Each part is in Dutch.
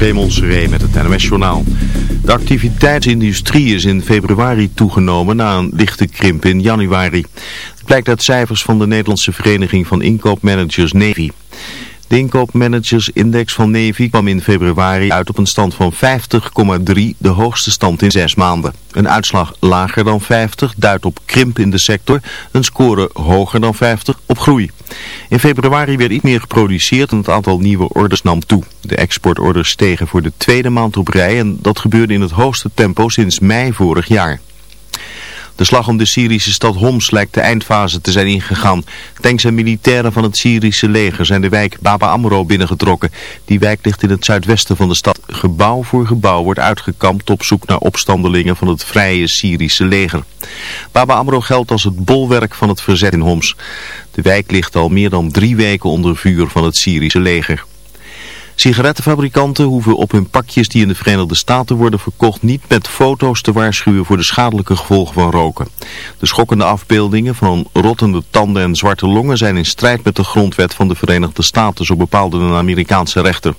Raymond Seré met het NOS-journaal. De activiteitsindustrie is in februari toegenomen na een lichte krimp in januari. Het blijkt uit cijfers van de Nederlandse Vereniging van Inkoopmanagers Navy. De inkoopmanagersindex van Navy kwam in februari uit op een stand van 50,3, de hoogste stand in zes maanden. Een uitslag lager dan 50 duidt op krimp in de sector, een score hoger dan 50 op groei. In februari werd iets meer geproduceerd en het aantal nieuwe orders nam toe. De exportorders stegen voor de tweede maand op rij en dat gebeurde in het hoogste tempo sinds mei vorig jaar. De slag om de Syrische stad Homs lijkt de eindfase te zijn ingegaan. Tanks en militairen van het Syrische leger zijn de wijk Baba Amro binnengetrokken. Die wijk ligt in het zuidwesten van de stad. Gebouw voor gebouw wordt uitgekampt op zoek naar opstandelingen van het vrije Syrische leger. Baba Amro geldt als het bolwerk van het verzet in Homs. De wijk ligt al meer dan drie weken onder vuur van het Syrische leger. Sigarettenfabrikanten hoeven op hun pakjes die in de Verenigde Staten worden verkocht niet met foto's te waarschuwen voor de schadelijke gevolgen van roken. De schokkende afbeeldingen van rottende tanden en zwarte longen zijn in strijd met de grondwet van de Verenigde Staten, zo bepaalde een Amerikaanse rechter.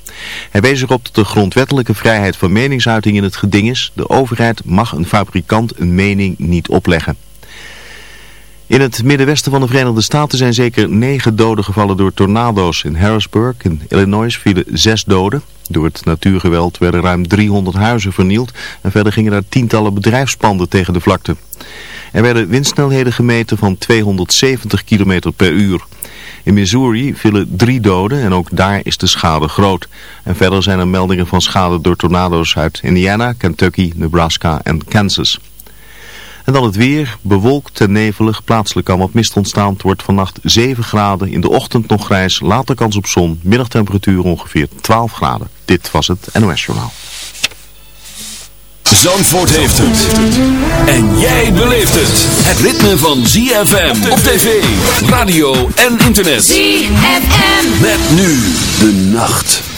Hij wees erop dat de grondwettelijke vrijheid van meningsuiting in het geding is. De overheid mag een fabrikant een mening niet opleggen. In het middenwesten van de Verenigde Staten zijn zeker negen doden gevallen door tornado's. In Harrisburg in Illinois vielen zes doden. Door het natuurgeweld werden ruim 300 huizen vernield en verder gingen er tientallen bedrijfspanden tegen de vlakte. Er werden windsnelheden gemeten van 270 km per uur. In Missouri vielen drie doden en ook daar is de schade groot. En verder zijn er meldingen van schade door tornado's uit Indiana, Kentucky, Nebraska en Kansas. En dan het weer, bewolkt en nevelig, plaatselijk kan wat mist ontstaan. Het wordt vannacht 7 graden, in de ochtend nog grijs, later kans op zon, middagtemperatuur ongeveer 12 graden. Dit was het NOS Journaal. Zandvoort heeft het. En jij beleeft het. Het ritme van ZFM op tv, radio en internet. ZFM. Met nu de nacht.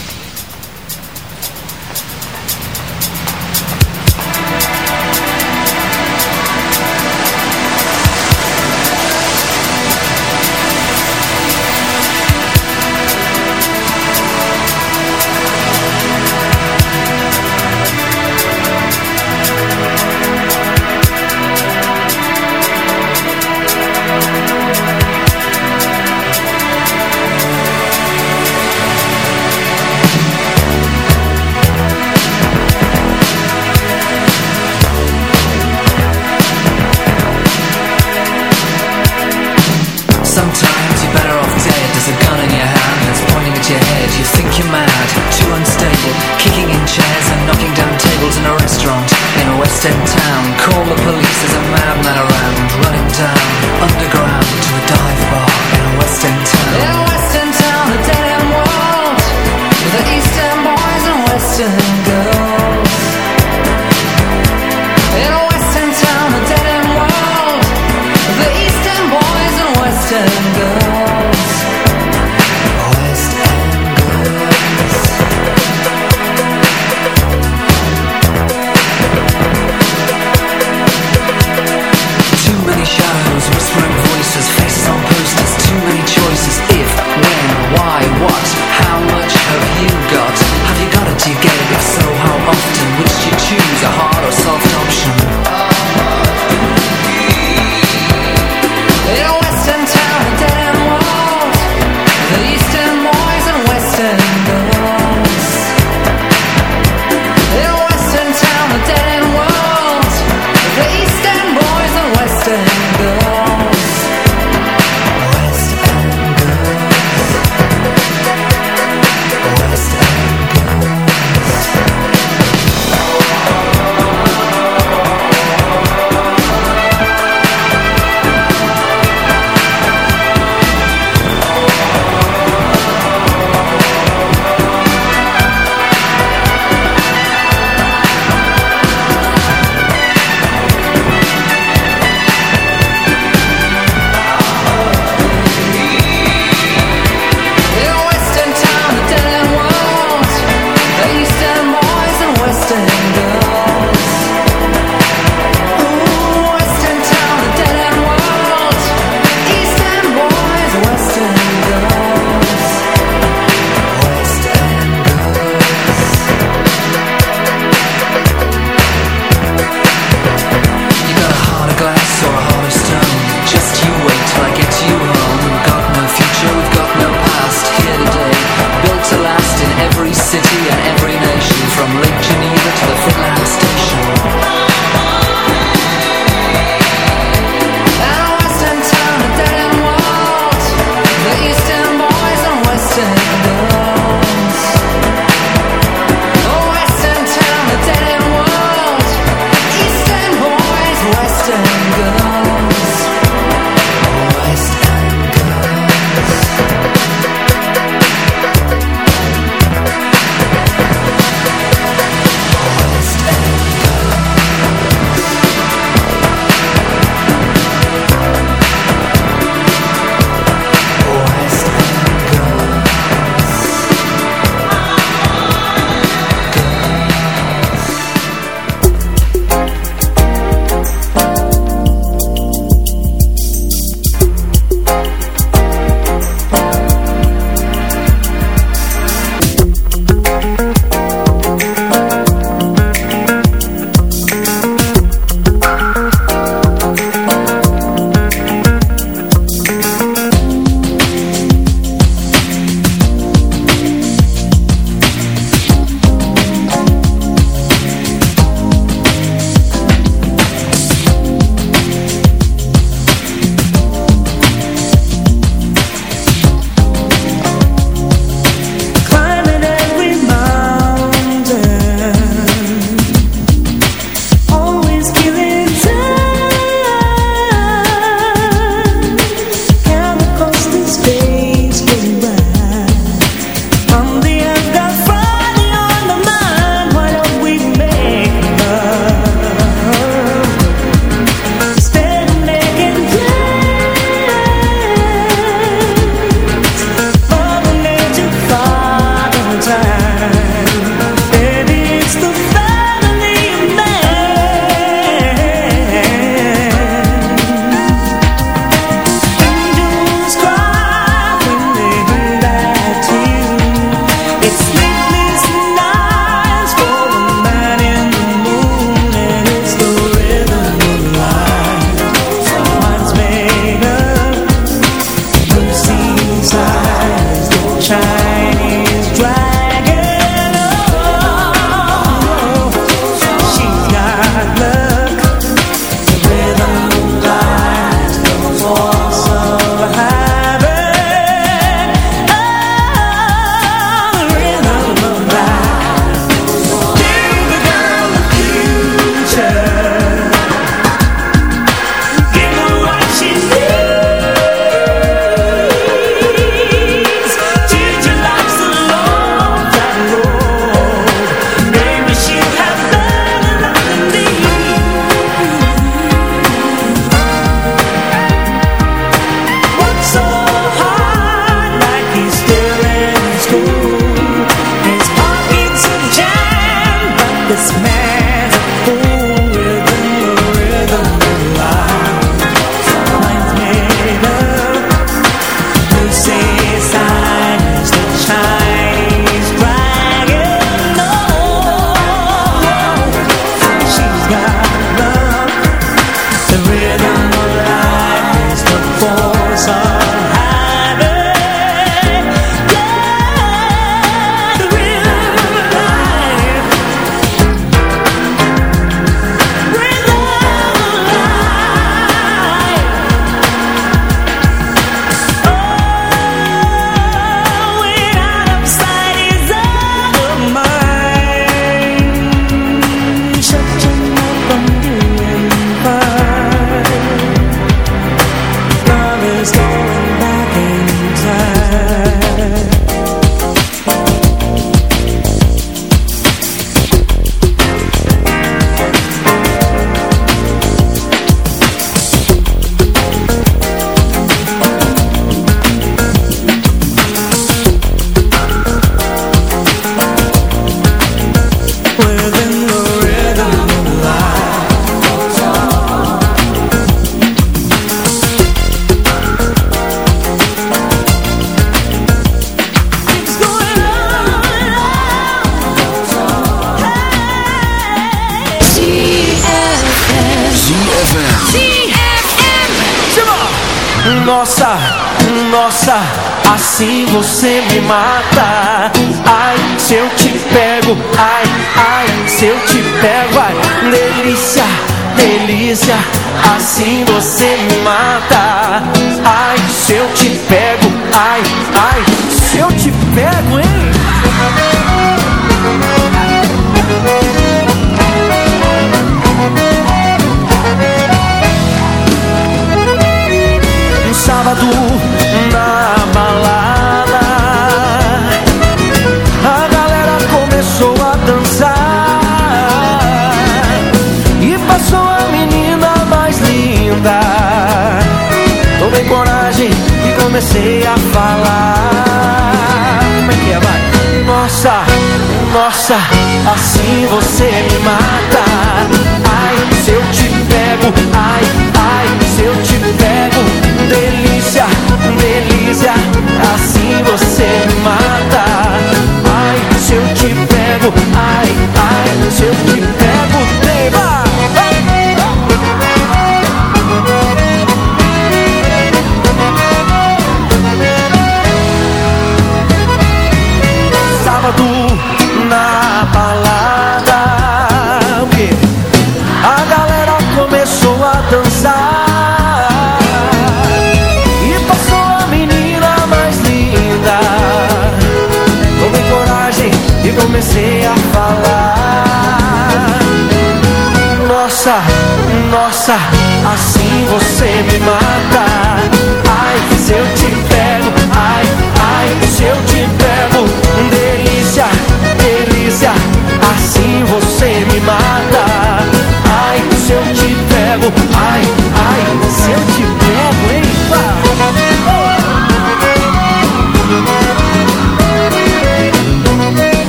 Te pego, ai, ai,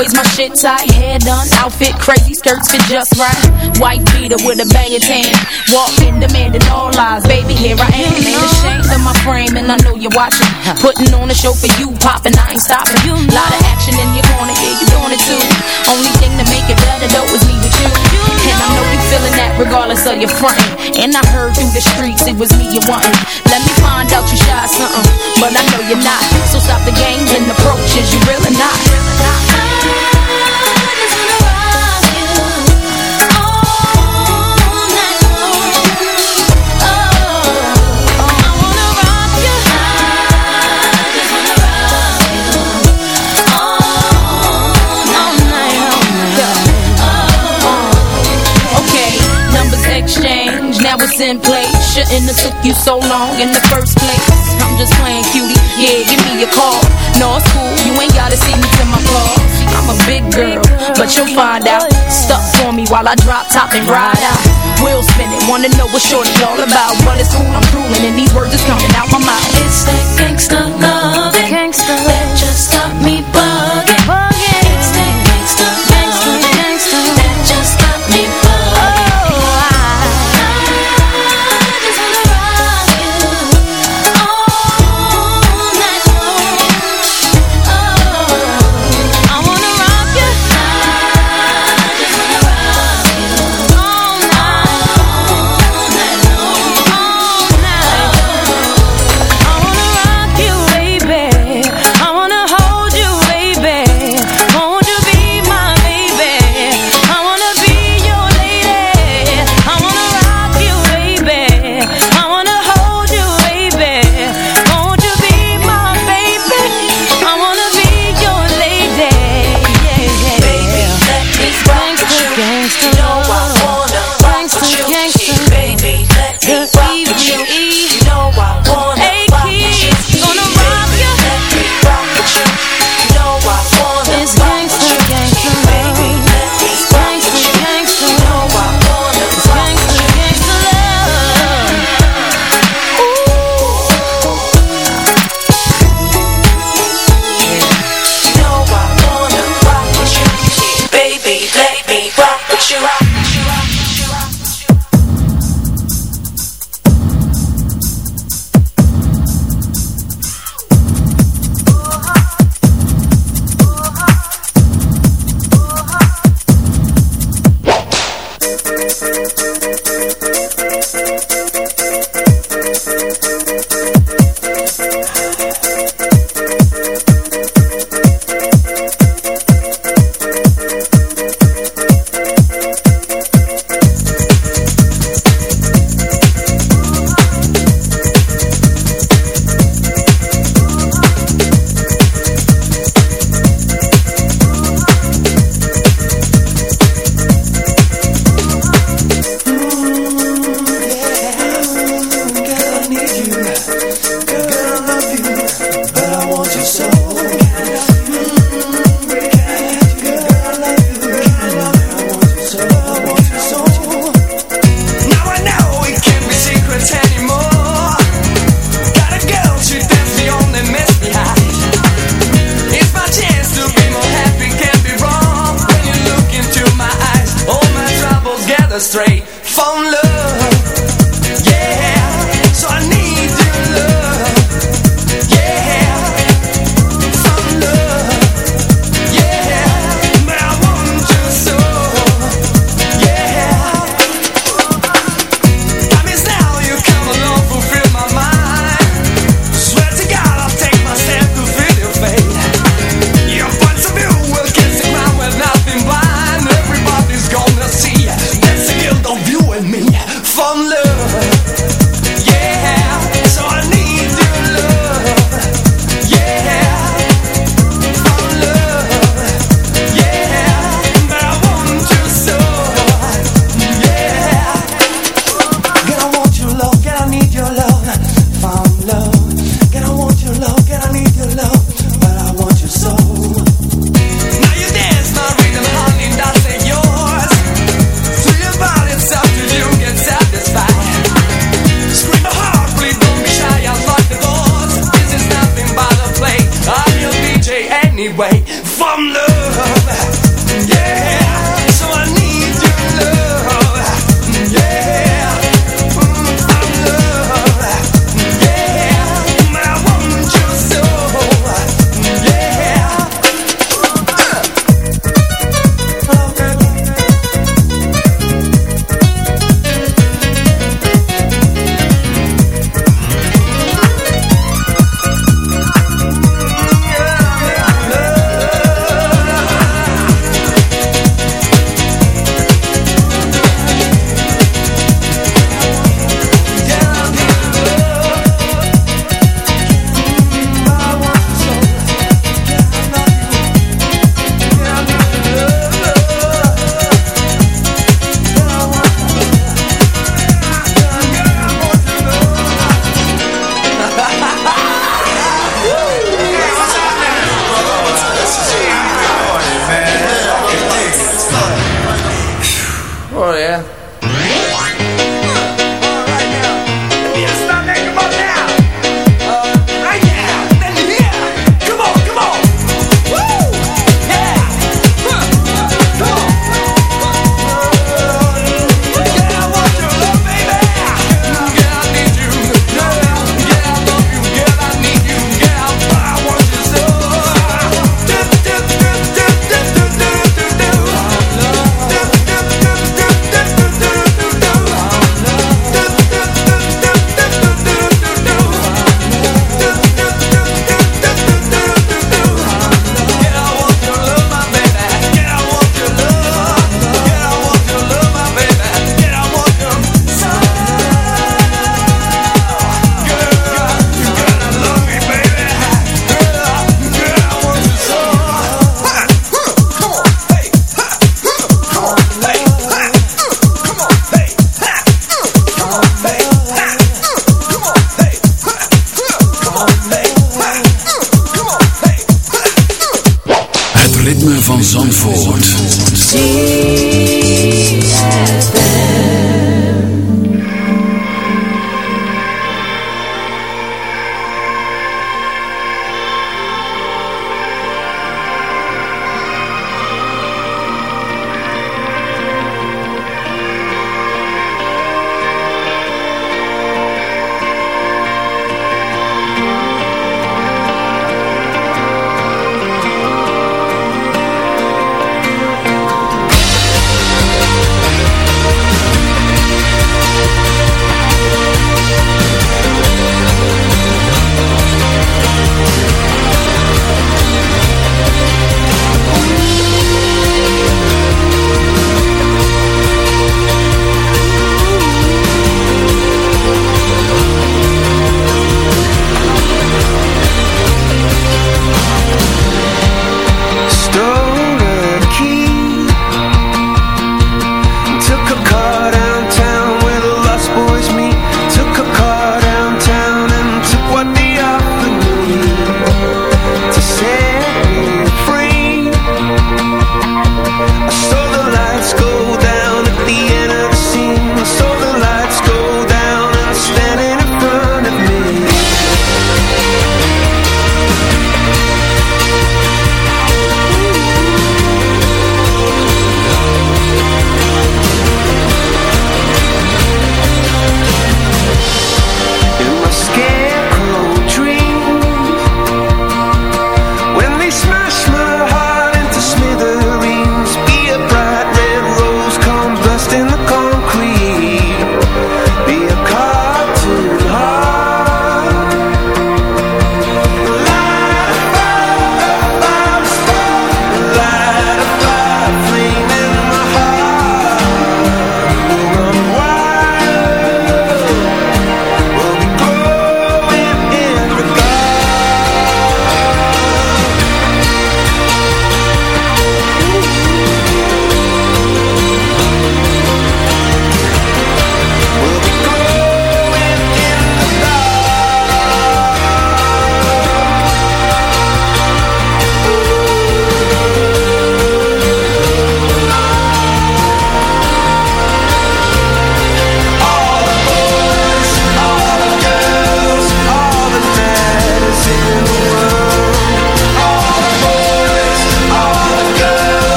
Always my shit tight, hair done, outfit crazy, skirts fit just right. White beater with a banging tan. Walking, demanding all lies. Baby, here I am. Ain't ashamed of my frame, and I know you're watching. Putting on a show for you, popping, I ain't stopping. Lot of action in your corner, yeah, you doing it too. Only thing to make it better though is me with you. And I know you're feeling that regardless of your frontin'. And I heard through the streets it was me you wantin'. Let me find out you shy something, but I know you're not. So stop the games and approaches, you really not. Was in place Shouldn't have took you so long in the first place. I'm just playing cutie, yeah, give me a call. No, it's cool, you ain't gotta see me to my car I'm a big girl, but you'll find out. Stuck for me while I drop top and ride out. Wheel spinning, wanna know what shorty all about. But it's cool, I'm drooling and these words is coming out my mouth. It's that gangsta love, gangsta that